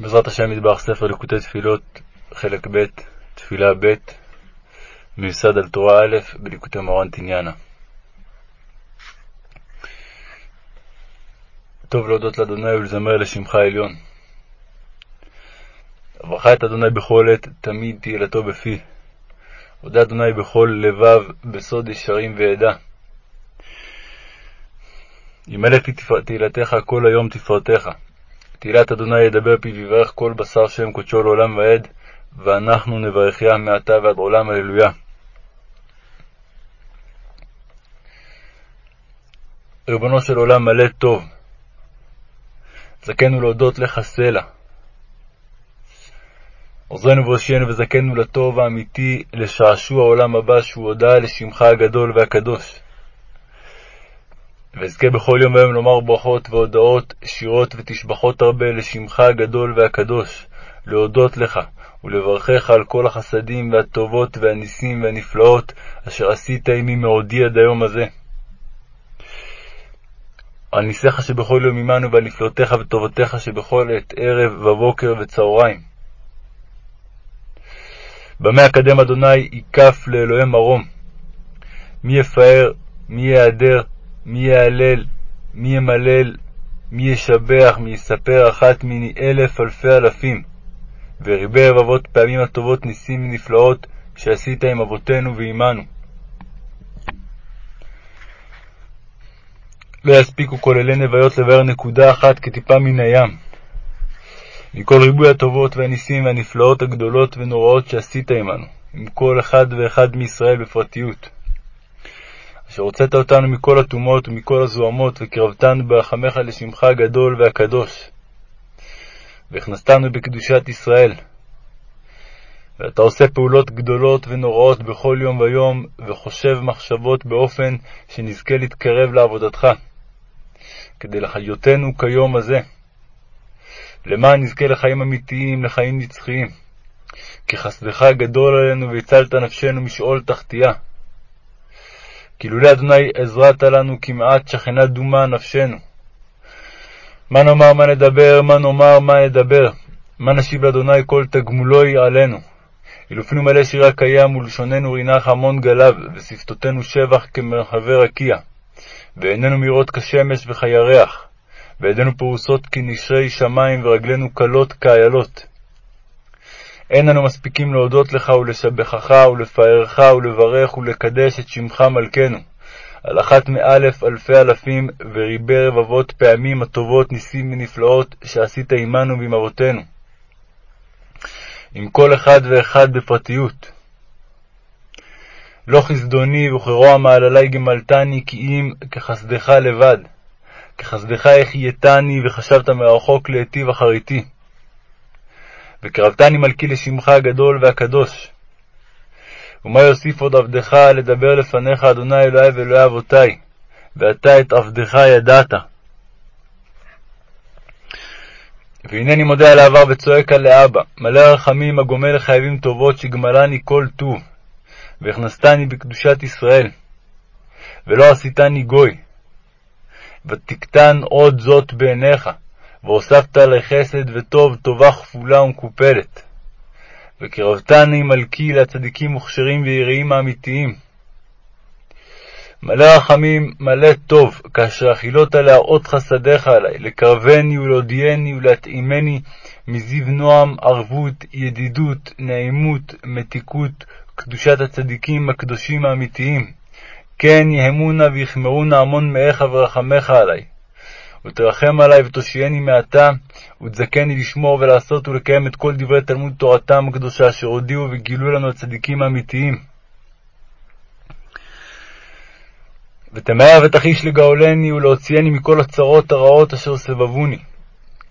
בעזרת השם מטבח ספר ליקוטי תפילות, חלק ב', תפילה ב', מיוסד על תורה א', בליקוטי מורן תניאנה. טוב להודות לאדוני ולזמר לשמך העליון. אברכה את אדוני בכל עת, תמיד תהילתו בפי. הודה אדוני בכל לבב, בסוד ישרים ועדה. ימלא פי תהילתך כל היום תפארתך. תהילת אדוני ידבר פי ויברך כל בשר שם קודשו לעולם ועד, ואנחנו נברכיה מעתה ועד עולם הללויה. ריבונו של עולם מלא טוב, זכנו להודות לך סלע. עוזרנו והושיענו וזכנו לטוב האמיתי, לשעשוע העולם הבא, שהוא הודעה לשמך הגדול והקדוש. ואזכה בכל יום ויום לומר ברכות והודעות, שירות ותשבחות הרבה לשמך הגדול והקדוש, להודות לך ולברכך על כל החסדים והטובות והניסים והנפלאות אשר עשית עמי מעודי עד היום הזה. על ניסיך שבכל יום עמנו ועל נפלאותיך וטובותיך שבכל עת ערב ובוקר וצהריים. במה אקדם אדוני יקף לאלוהי מרום. מי יפאר, מי יעדר, מי יהלל, מי ימלל, מי ישבח, מי יספר אחת מיני אלף אלפי אלפים, וריבי רבבות פעמים הטובות ניסים ונפלאות שעשית עם אבותינו ועמנו. לא יספיקו כוללי נוויות לבאר נקודה אחת כטיפה מן הים. מכל ריבוי הטובות והניסים והנפלאות הגדולות ונוראות שעשית עמנו, עם כל אחד ואחד מישראל בפרטיות. אשר הוצאת אותנו מכל הטומאות ומכל הזוהמות, וקרבתנו ברחמך לשמך הגדול והקדוש. והכנסתנו בקדושת ישראל. ואתה עושה פעולות גדולות ונוראות בכל יום ויום, וחושב מחשבות באופן שנזכה להתקרב לעבודתך, כדי לחיותנו כיום הזה. למען נזכה לחיים אמיתיים, לחיים נצחיים. כי חסדך גדול עלינו והצלת נפשנו משאול תחתיה. כי לולא אדוני עזרת לנו כמעט שכנה דומה נפשנו. מה נאמר מה נדבר, מה נאמר מה נדבר, מה נשיב לאדוני כל תגמולוי עלינו. אילופינו מלא שירה קיים ולשוננו רינך המון גלב, ושפתותינו שבח כמרחבי רקיע. ועינינו מאירות כשמש וכירח, וידינו פרוסות כנשרי שמים ורגלינו קלות כאיילות. אין אנו מספיקים להודות לך ולשבחך ולפארך ולברך ולקדש את שמך מלכנו, על אחת מאלף אלפי אלפים וריבי רבבות פעמים הטובות ניסים ונפלאות שעשית עמנו ועם אבותינו, עם כל אחד ואחד בפרטיות. לא חסדוני וכרוע מעללי גמלתני כי אם כחסדך לבד, כחסדך החייתני וחשבת מרחוק להיטיב אחריתי. וקרבתני מלכי לשמך הגדול והקדוש. ומה יוסיף עוד עבדך לדבר לפניך, אדוני אלוהי ואלוהי אבותי, ואתה את עבדך ידעת. והנני מודה על העבר וצועק על לאבא, מלא רחמים הגומל לחייבים טובות, שגמלני כל טוב, והכנסתני בקדושת ישראל, ולא עשיתני גוי, ותקטן עוד זאת בעיניך, והוספת עלי חסד וטוב, טובה כפולה ומקופלת. וקרבתני מלכי לצדיקים מוכשרים ויראים האמיתיים. מלא רחמים, מלא טוב, כאשר אכילות להראות חסדיך עלי, לקרבני ולהודיעני ולהתאימני מזיו נועם, ערבות, ידידות, נעימות, מתיקות, קדושת הצדיקים הקדושים האמיתיים. כן יהמונה ויחמרונה המון מאיך ורחמך עלי. ותרחם עלי ותושייני מעתה, ותזכני לשמור ולעשות ולקיים את כל דברי תלמוד תורתם הקדושה, אשר הודיעו וגילו לנו הצדיקים האמיתיים. ותמהר ותחיש לגאולני ולהוציאני מכל הצרות הרעות אשר סבבוני.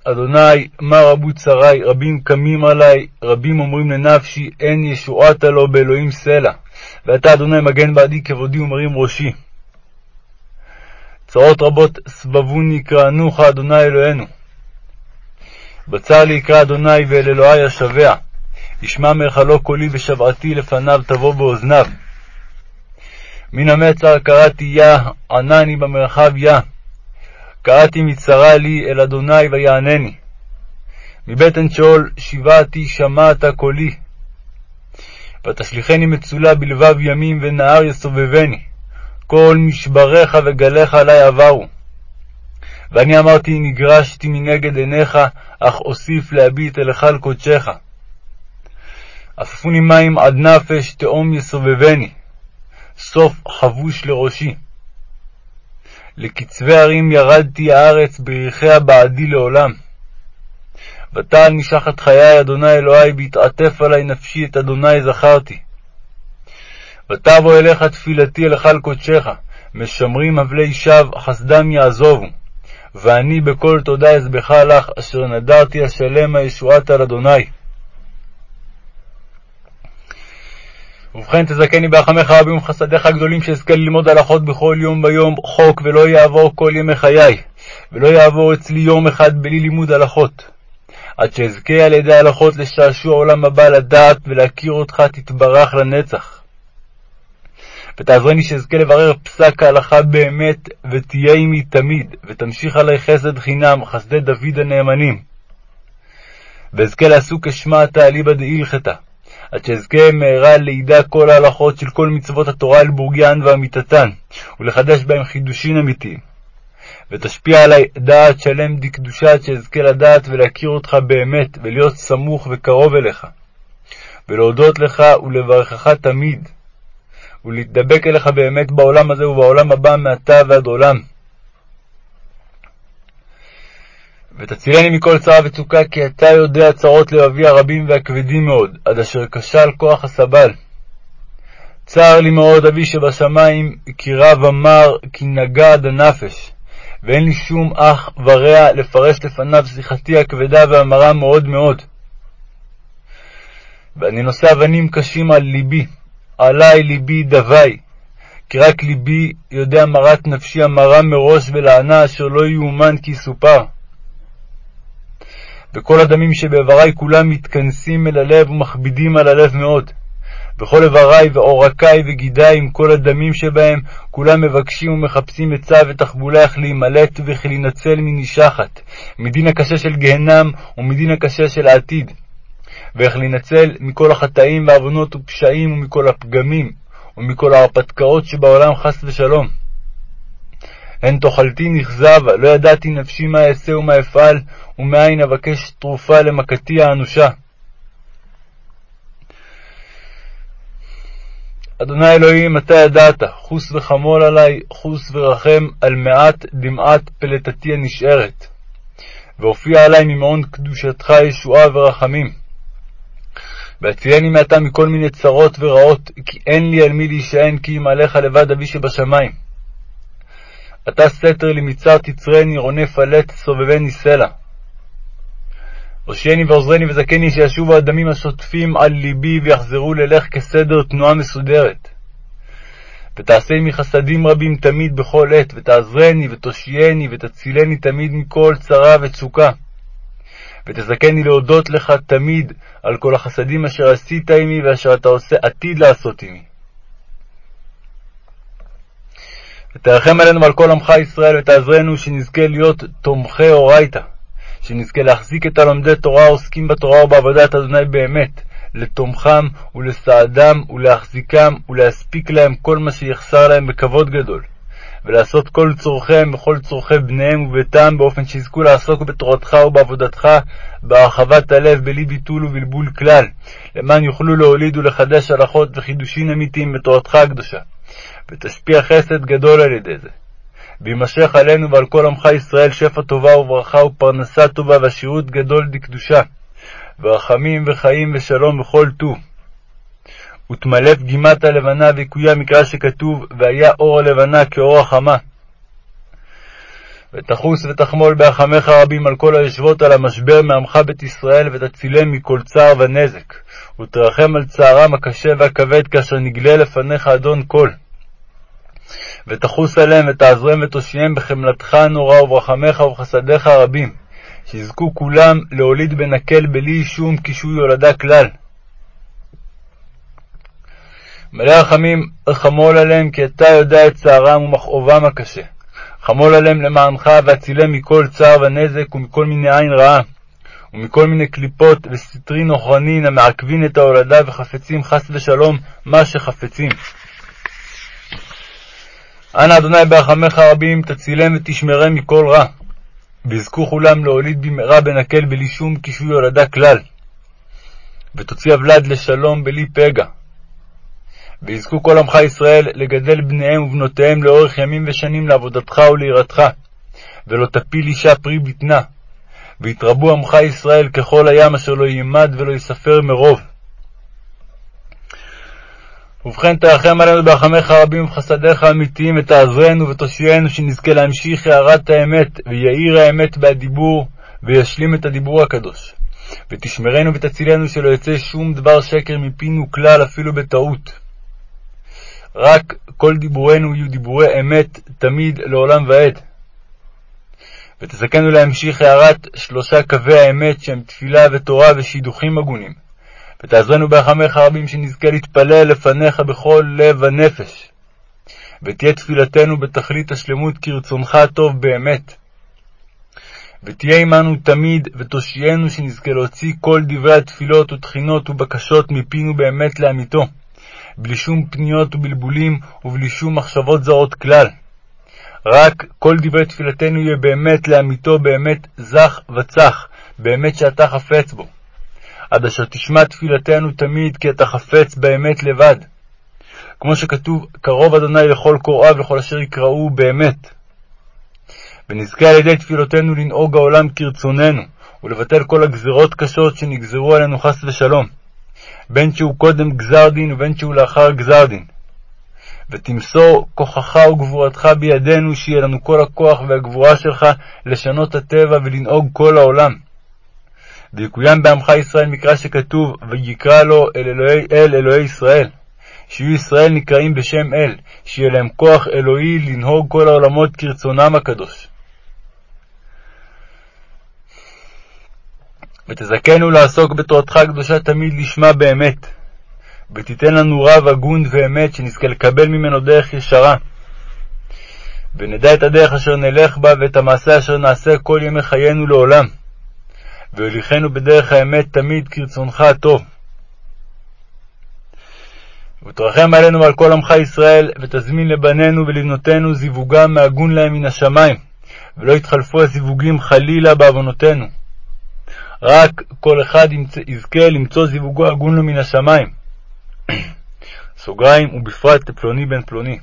אדוני, מה רבו צרי, רבים קמים עלי, רבים אומרים לנפשי, אין ישועתה לו באלוהים סלע. ואתה, אדוני, מגן בעדי כבודי ומרים ראשי. צרות רבות סבבוני יקראנוך, אדוני אלוהינו. בצר לי יקרא אדוני ואל אלוהי אשבע. ישמע מרחלו קולי ושבעתי לפניו תבוא באוזניו. מן המצר קראתי יה, ענני במרחב יה. קראתי מצרה לי אל אדוני ויענני. מבטן שאול שיבעתי שמעת קולי. ותשליכני מצולה בלבב ימים ונהר יסובבני. כל משבריך וגליך עלי עברו. ואני אמרתי נגרשתי מנגד עיניך, אך אוסיף להביט אל היכל קודשך. אספוני מים עד נפש, תהום יסובבני. סוף חבוש לראשי. לקצווי הרים ירדתי הארץ, בריחיה בעדי לעולם. ותעל משחת חיי, אדוני אלוהי, בהתעטף עלי נפשי, את אדוני זכרתי. ותבוא אליך תפילתי אל היכל קודשך, משמרים הבלי שווא, חסדם יעזובו. ואני בכל תודה אזבחה לך, אשר נדרתי השלם הישועתה על אדוני. ובכן תזכני ברחמך רבים ובחסדיך הגדולים, שאזכה ללמוד הלכות בכל יום ויום חוק, ולא יעבור כל ימי חיי, ולא יעבור אצלי יום אחד בלי לימוד הלכות. עד שאזכה על ידי הלכות לשעשוע עולם הבא לדעת ולהכיר אותך תתברך לנצח. ותעזרני שאזכה לברר פסק ההלכה באמת, ותהיה עמי תמיד, ותמשיך עלי חסד חינם, חסדי דוד הנאמנים. ואזכה לעסוק כשמעתה אליבא דאילכתא, עד שאזכה מהרה לידע כל ההלכות של כל מצוות התורה אל בורגן ואמיתתן, ולחדש בהם חידושין אמיתיים. ותשפיע עלי דעת שלם דקדושה, עד שאזכה לדעת ולהכיר אותך באמת, ולהיות סמוך וקרוב אליך, ולהודות לך ולברכך תמיד, ולהתדבק אליך באמת בעולם הזה ובעולם הבא מעתה ועד עולם. ותצילני מכל צרה וצוקה, כי אתה יודע צרות לבבי הרבים והכבדים מאוד, עד אשר כשל כוח הסבל. צר לי מאוד אבי שבשמיים, כי רב אמר, כי נגע עד הנפש, ואין לי שום אח ורע לפרש לפניו שיחתי הכבדה והמרה מאוד מאוד. ואני נושא אבנים קשים על ליבי, עלי ליבי דווי, כי רק ליבי יודע מרת נפשי המרה מראש ולענה, אשר לא יאומן כי יסופר. וכל הדמים שבאיברי כולם מתכנסים אל הלב ומכבידים על הלב מאוד. וכל איברי ועורקי וגידי עם כל הדמים שבהם, כולם מבקשים ומחפשים עצה ותחבולה איך להימלט וכי להינצל מנשחת, מדין הקשה של גהנם ומדין הקשה של העתיד. ואיך להינצל מכל החטאים ועוונות ופשעים ומכל הפגמים ומכל ההרפתקאות שבעולם חס ושלום. הן תאכלתי נכזבה, לא ידעתי נפשי מה אעשה ומה אפעל, ומאין אבקש תרופה למכתי האנושה. אדוני אלוהים, אתה ידעת, חוס וחמול עלי, חוס ורחם על מעט דמעת פלטתי הנשארת. והופיע עלי ממעון קדושתך ישועה ורחמים. והצילני מעתה מכל מיני צרות ורעות, כי אין לי על מי להישען, כי אם עליך לבד אבי שבשמיים. אתה סתר לי מצר תצרני, רונה פלט, סובבני סלע. הושיעני ועוזרני וזכני, שישובו הדמים השוטפים על ליבי, ויחזרו ללך כסדר תנועה מסודרת. ותעשה עמי חסדים רבים תמיד בכל עת, ותעזרני, ותושייני, ותצילני תמיד מכל צרה וצוקה. ותזכני להודות לך תמיד על כל החסדים אשר עשית עמי, ואשר אתה עושה עתיד לעשות עמי. ותרחם עלינו ועל כל עמך ישראל, ותעזרנו שנזכה להיות תומכי אורייתא, שנזכה להחזיק את הלומדי תורה העוסקים בתורה ובעבודת אדוני באמת, לתומכם ולסעדם ולהחזיקם ולהספיק להם כל מה שיחסר להם בכבוד גדול, ולעשות כל צורכיהם וכל צורכי בניהם וביתם, באופן שיזכו לעסוק בתורתך ובעבודתך בהרחבת הלב, בלי ביטול ובלבול כלל, למען יוכלו להוליד ולחדש הלכות וחידושין אמיתיים בתורתך הקדושה. ותשפיע חסד גדול על ידי זה. ויימשך עלינו ועל כל עמך ישראל שפע טובה וברכה ופרנסה טובה ועשירות גדול דקדושה, ורחמים וחיים ושלום בכל טוב. ותמלא פגימת הלבנה ויקויה מקרא שכתוב, והיה אור הלבנה כאור החמה. ותחוס ותחמול בהחמך רבים על כל היושבות על המשבר מעמך בית ישראל, ותצילם מכל צער ונזק, ותרחם על צערם הקשה והכבד, כאשר נגלה לפניך אדון כל. ותחוס עליהם ותעזרם ותושייהם בחמלתך הנורא וברחמך ובחסדיך הרבים, שיזכו כולם להוליד בנקל בלי שום קישוי הולדה כלל. מלא רחמים חמול עליהם, כי אתה יודע את צערם ומכאובם הקשה. חמול עליהם למענך, והצילם מכל צער ונזק ומכל מיני עין רעה. ומכל מיני קליפות וסטרין אוכרנין המעכבין את ההולדה וחפצים חס ושלום מה שחפצים. אנא אדוני ברחמך רבים תצילם ותשמרם מכל רע. ויזכו כולם להוליד במהרה בנקל בלי שום קישוי הולדה כלל. ותוציא הוולד לשלום בלי פגע. ויזכו כל עמך ישראל לגדל בניהם ובנותיהם לאורך ימים ושנים לעבודתך וליראתך, ולא תפיל אישה פרי בטנה. ויתרבו עמך ישראל ככל הים אשר לא יימד ולא יספר מרוב. ובכן תרחם עלינו ברחמיך הרבים ובחסדיך האמיתיים, ותעזרנו ותושיינו, שנזכה להמשיך הערת האמת, ויאיר האמת בהדיבור, וישלים את הדיבור הקדוש. ותשמרנו ותצילנו שלא יצא שום דבר שקר מפינו כלל, אפילו בטעות. רק כל דיבורינו יהיו דיבורי אמת, תמיד, לעולם ועד. ותזכנו להמשיך הערת שלושה קווי האמת, שהם תפילה ותורה ושידוכים הגונים. ותעזרנו ברחמיך הרבים שנזכה להתפלל לפניך בכל לב ונפש. ותהיה תפילתנו בתכלית השלמות כרצונך הטוב באמת. ותהיה עמנו תמיד, ותושיינו שנזכה להוציא כל דברי התפילות ותחינות ובקשות מפינו באמת לאמיתו, בלי שום פניות ובלבולים ובלי שום מחשבות זרות כלל. רק כל דברי תפילתנו יהיה באמת לאמיתו באמת זך וצח, באמת שאתה חפץ בו. עד אשר תשמע תפילתנו תמיד, כי אתה חפץ באמת לבד. כמו שכתוב, קרוב אדוני לכל קוראיו ולכל אשר יקראו באמת. ונזכה על ידי תפילותינו לנהוג העולם כרצוננו, ולבטל כל הגזרות קשות שנגזרו עלינו חס ושלום, בין שהוא קודם גזר דין ובין שהוא לאחר גזר דין. ותמסור כוחך וגבורתך בידינו, שיהיה לנו כל הכוח והגבורה שלך לשנות הטבע ולנהוג כל העולם. ויקוים בעמך ישראל מקרא שכתוב, ויקרא לו אל אלוהי, אל אלוהי ישראל. שיהיו ישראל נקראים בשם אל, שיהיה להם כוח אלוהי לנהוג כל העולמות כרצונם הקדוש. ותזכנו לעסוק בתורתך הקדושה תמיד לשמה באמת. ותיתן לנו רב הגון ואמת, שנזכה לקבל ממנו דרך ישרה. ונדע את הדרך אשר נלך בה, ואת המעשה אשר נעשה כל ימי חיינו לעולם. והוליכנו בדרך האמת תמיד כרצונך הטוב. ותרחם עלינו ועל כל עמך ישראל, ותזמין לבנינו ולבנותינו זיווגם מהגון להם מן השמיים, ולא יתחלפו הזיווגים חלילה בעוונותינו. רק כל אחד יזכה למצוא זיווגו הגון לו מן השמיים. סוגריים, ובפרט פלוני בן פלוני.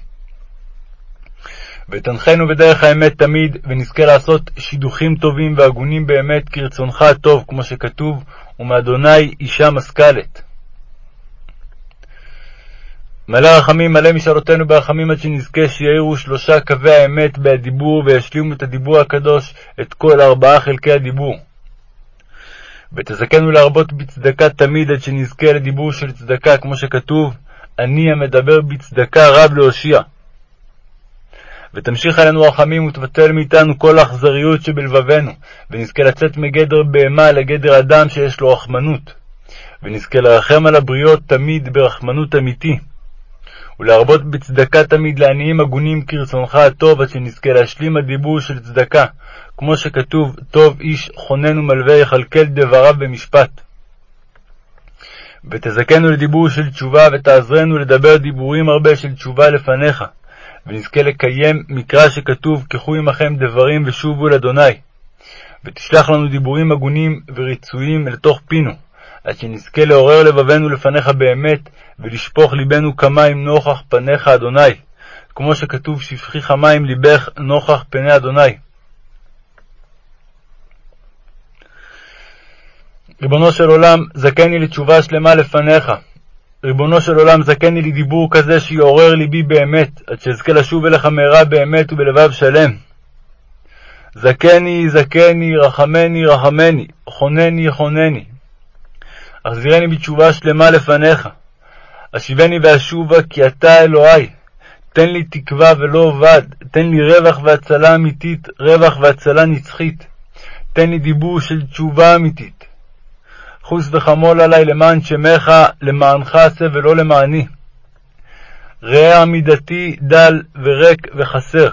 ותנחנו בדרך האמת תמיד, ונזכה לעשות שידוכים טובים והגונים באמת כרצונך הטוב, כמו שכתוב, ומאדוני אישה משכלת. מלא רחמים, מלא משאלותינו ברחמים, עד שנזכה שיאירו שלושה קווי האמת בהדיבור, וישלימו את הדיבור הקדוש, את כל ארבעה חלקי הדיבור. ותזכנו להרבות בצדקה תמיד, עד שנזכה לדיבור של צדקה, כמו שכתוב, אני המדבר בצדקה רב להושיע. ותמשיך עלינו רחמים ותבטל מאיתנו כל האכזריות שבלבבנו, ונזכה לצאת מגדר בהמה לגדר אדם שיש לו רחמנות, ונזכה לרחם על הבריות תמיד ברחמנות אמיתי, ולהרבות בצדקה תמיד לעניים הגונים כרצונך הטוב, עד שנזכה להשלים הדיבור של צדקה, כמו שכתוב, טוב איש חונן ומלווה יכלכל דבריו במשפט. ותזכנו לדיבור של תשובה, ותעזרנו לדבר דיבורים הרבה של תשובה לפניך, ונזכה לקיים מקרא שכתוב, קחו עמכם דברים ושובו לאדוני. ותשלח לנו דיבורים הגונים ורצויים לתוך פינו, עד שנזכה לעורר לבבנו לפניך באמת, ולשפוך ליבנו כמים נוכח פניך אדוני, כמו שכתוב, שפכי כמים ליבך נוכח פני אדוני. ריבונו של עולם, זכני לתשובה שלמה לפניך, ריבונו של עולם, זכני לי דיבור כזה שיעורר ליבי באמת, עד שאזכה לשוב אליך מהרה באמת ובלבב שלם. זכני, זכני, רחמני, רחמני, חונני, חונני. החזירני בתשובה שלמה לפניך. אשיבני ואשובה כי אתה אלוהי. תן לי תקווה ולא אבד, תן לי רווח והצלה אמיתית, רווח והצלה נצחית. תן לי דיבור של תשובה אמיתית. חוס וחמול עלי למען שמך, למענך עשה ולא למעני. ראה עמידתי דל וריק וחסר,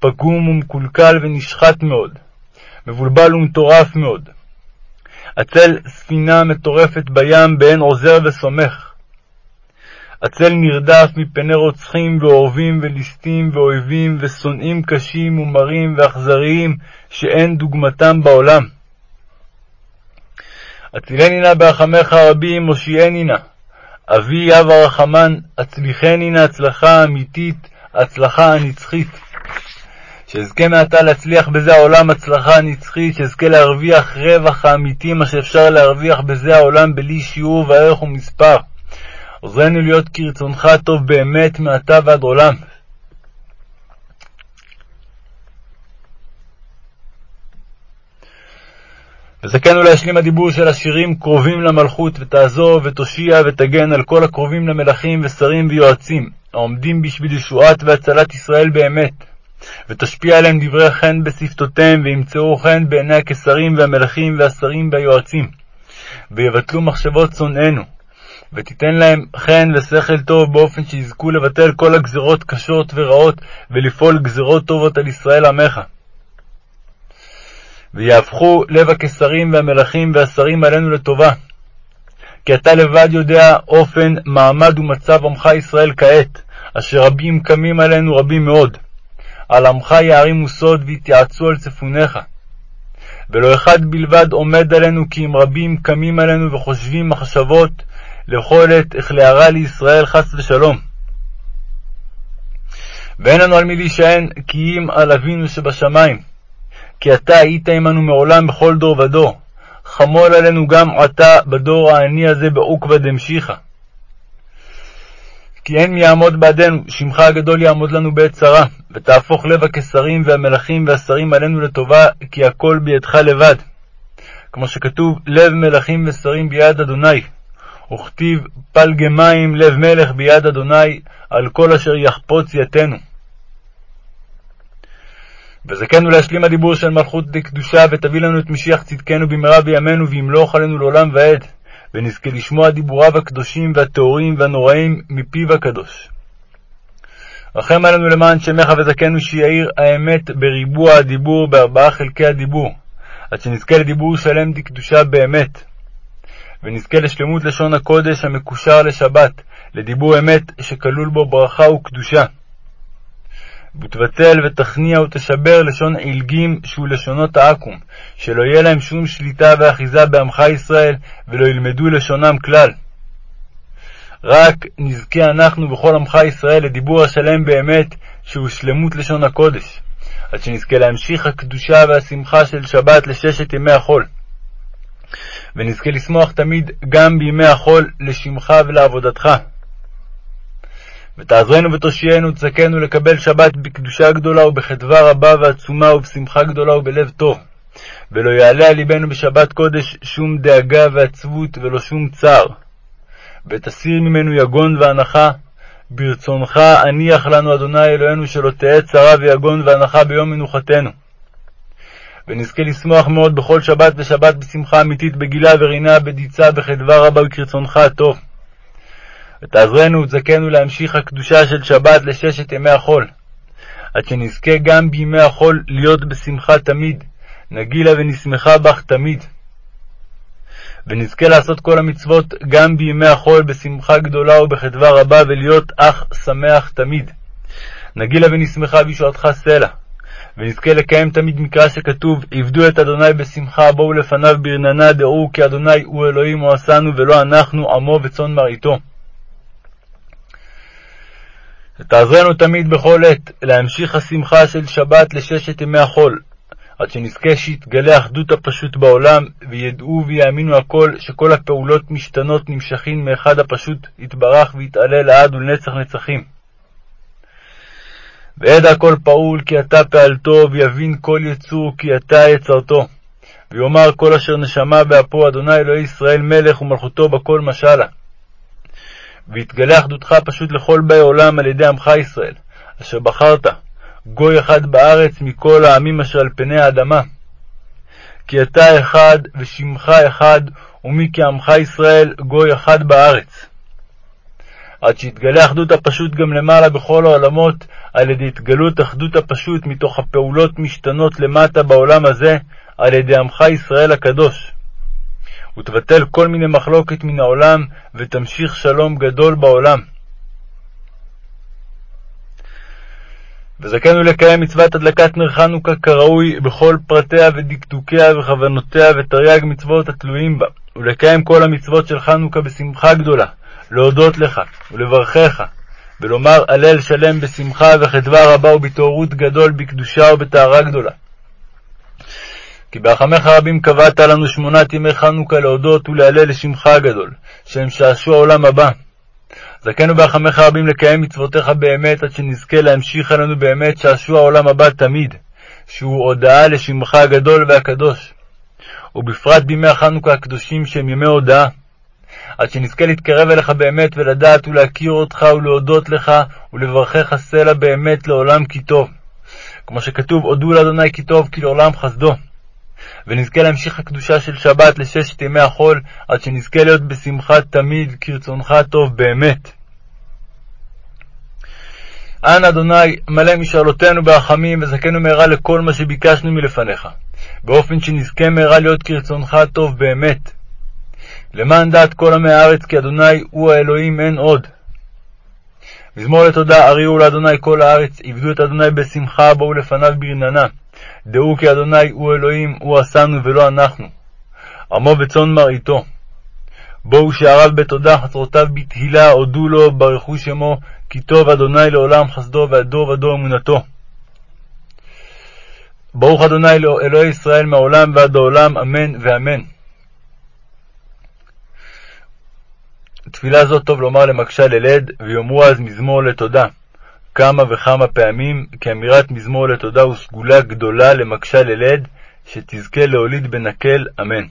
פגום ומקולקל ונשחט מאוד, מבולבל ומטורף מאוד. הצל ספינה מטורפת בים באין עוזר וסומך. הצל נרדף מפני רוצחים ואורבים וליסטים ואויבים ושונאים קשים ומרים ואכזריים שאין דוגמתם בעולם. הצילני נא ברחמך הרבים, מושיעני נא. אבי אב הרחמן, הצליחני נא הצלחה אמיתית, הצלחה הנצחית. שאזכה מעתה להצליח בזה העולם הצלחה הנצחית, שאזכה להרוויח רווח האמיתי, מה שאפשר להרוויח בזה העולם בלי שיעור וערך ומספר. עוזרנו להיות כרצונך הטוב באמת מעתה ועד עולם. וזכנו להשלים הדיבור של השירים קרובים למלכות, ותעזור ותושיע ותגן על כל הקרובים למלכים ושרים ויועצים, העומדים בשביל ישועת והצלת ישראל באמת. ותשפיע עליהם דברי חן בשפתותיהם, וימצאו חן בעיני הקיסרים והמלכים והשרים והיועצים, ויבטלו מחשבות שונאינו, ותיתן להם חן ושכל טוב באופן שיזכו לבטל כל הגזרות קשות ורעות, ולפעול גזרות טובות על ישראל עמך. ויהפכו לב הקיסרים והמלכים והשרים עלינו לטובה. כי אתה לבד יודע אופן, מעמד ומצב עמך ישראל כעת, אשר רבים קמים עלינו רבים מאוד. על עמך יערימו סוד ויתייעצו על צפוניך. ולא אחד בלבד עומד עלינו, כי אם רבים קמים עלינו וחושבים מחשבות לכל עת איך להרע לישראל חס ושלום. ואין לנו על מי להישען, כי אם על אבינו שבשמיים. כי אתה היית עמנו מעולם בכל דור ודור. חמול עלינו גם עתה בדור העני הזה בעוקבא דמשיחא. כי אין מי יעמוד בעדנו, שמך הגדול יעמוד לנו בעת צרה, ותהפוך לב הקיסרים והמלכים והשרים עלינו לטובה, כי הכל בידך לבד. כמו שכתוב, לב מלכים ושרים ביד אדוני, וכתיב, פלגי מים לב מלך ביד אדוני, על כל אשר יחפוץ יתנו. וזכנו להשלים הדיבור של מלכות דקדושה, ותביא לנו את משיח צדקנו במהרה בימינו, וימלוך עלינו לעולם ועד. ונזכה לשמוע דיבוריו הקדושים והטהורים והנוראים מפיו הקדוש. רחם עלינו למען שמך וזכנו שיאיר האמת בריבוע הדיבור בארבעה חלקי הדיבור, עד שנזכה לדיבור שלם דקדושה באמת. ונזכה לשלמות לשון הקודש המקושר לשבת, לדיבור אמת שכלול בו ברכה וקדושה. ותבטל ותכניע ותשבר לשון עילגים שהוא לשונות העכו"ם, שלא יהיה להם שום שליטה ואחיזה בעמך ישראל, ולא ילמדו לשונם כלל. רק נזכה אנחנו וכל עמך ישראל לדיבור השלם באמת, שהוא שלמות לשון הקודש, עד שנזכה להמשיך הקדושה והשמחה של שבת לששת ימי החול. ונזכה לשמוח תמיד גם בימי החול לשמך ולעבודתך. ותעזרנו ותושיינו ותזכנו לקבל שבת בקדושה גדולה ובחדווה רבה ועצומה ובשמחה גדולה ובלב טוב. ולא יעלה על לבנו בשבת קודש שום דאגה ועצבות ולא שום צער. ותסיר ממנו יגון ואנחה. ברצונך הניח לנו, אדוני אלוהינו, שלא תהא צרה ויגון ואנחה ביום מנוחתנו. ונזכה לשמוח מאוד בכל שבת ושבת בשמחה אמיתית, בגילה ורינה, בדיצה, בחדווה רבה וכרצונך הטוב. ותעזרנו ותזכנו להמשיך הקדושה של שבת לששת ימי החול, עד שנזכה גם בימי החול להיות בשמחה תמיד, נגילה ונשמחה בך תמיד. ונזכה לעשות כל המצוות גם בימי החול בשמחה גדולה ובחדווה רבה, ולהיות אך שמח תמיד. נגילה ונשמחה בישועתך סלע. ונזכה לקיים תמיד מקרא שכתוב, עבדו את אדוני בשמחה, בואו לפניו ברננה, דעו כי אדוני הוא אלוהים הוא עשנו, ולא אנחנו עמו וצאן מרעיתו. ותעזרנו תמיד בכל עת להמשיך השמחה של שבת לששת ימי החול, עד שנזכה שיתגלה אחדות הפשוט בעולם, וידעו ויאמינו הכל, שכל הפעולות משתנות נמשכים מאחד הפשוט, יתברך ויתעלה לעד ולנצח נצחים. וידע כל פעול כי אתה פעלתו, ויבין כל יצור כי אתה יצרתו. ויאמר כל אשר נשמה באפו, אדוני אלוהי ישראל מלך ומלכותו בכל משלה. ויתגלה אחדותך פשוט לכל באי עולם על ידי עמך ישראל, אשר בחרת, גוי אחד בארץ מכל העמים אשר על פני האדמה. כי אתה אחד ושמך אחד, ומי כעמך ישראל גוי אחד בארץ. עד שיתגלה אחדות הפשוט גם למעלה בכל העולמות, על ידי התגלות אחדות הפשוט מתוך הפעולות משתנות למטה בעולם הזה, על ידי עמך ישראל הקדוש. ותבטל כל מיני מחלוקת מן העולם, ותמשיך שלום גדול בעולם. וזכינו לקיים מצוות הדלקת נר חנוכה כראוי בכל פרטיה ודקדוקיה וכוונותיה ותרי"ג מצוות התלויים בה, ולקיים כל המצוות של חנוכה בשמחה גדולה, להודות לך ולברכך, ולומר הלל שלם בשמחה וחדווה רבה ובהתעוררות גדול בקדושה ובטהרה גדולה. כי ברחמך רבים קבעת לנו שמונת ימי חנוכה להודות ולהלל לשמך הגדול, שהם שעשוע עולם הבא. זכינו ברחמך רבים לקיים מצוותיך באמת, עד שנזכה להמשיך עלינו באמת שעשוע העולם הבא תמיד, שהוא הודאה לשמך הגדול והקדוש. ובפרט בימי החנוכה הקדושים שהם ימי הודאה. עד שנזכה להתקרב אליך באמת ולדעת ולהכיר אותך ולהודות לך ולברכך סלע באמת לעולם כי טוב. כמו שכתוב, הודו לאדוני כי טוב כי לעולם חסדו. ונזכה להמשיך הקדושה של שבת לששת ימי החול, עד שנזכה להיות בשמחה תמיד, כרצונך טוב באמת. אנא אדוני, מלא משאלותינו ברחמים, וזכנו מהרה לכל מה שביקשנו מלפניך, באופן שנזכה מהרה להיות כרצונך טוב באמת. למען דעת כל עמי הארץ, כי אדוני הוא האלוהים אין עוד. מזמור לתודה, אריעו לאדוני כל הארץ, עבדו את אדוני בשמחה, בואו לפניו ברננה. דעו כי אדוני הוא אלוהים, הוא עשנו ולא אנחנו. עמו וצאן מרעיתו. בואו שעריו בתודה, חצרותיו בתהילה, הודו לו, ברכו שמו, כי טוב אדוני לעולם חסדו, והדור ודור אמונתו. ברוך אדוני אלוהי ישראל מעולם ועד העולם, אמן ואמן. תפילה זו טוב לומר למקשה ללד, ויאמרו אז מזמור לתודה. כמה וכמה פעמים, כי אמירת מזמור לתודה הוא סגולה גדולה למקשה ללד, שתזכה להוליד בנקל, אמן.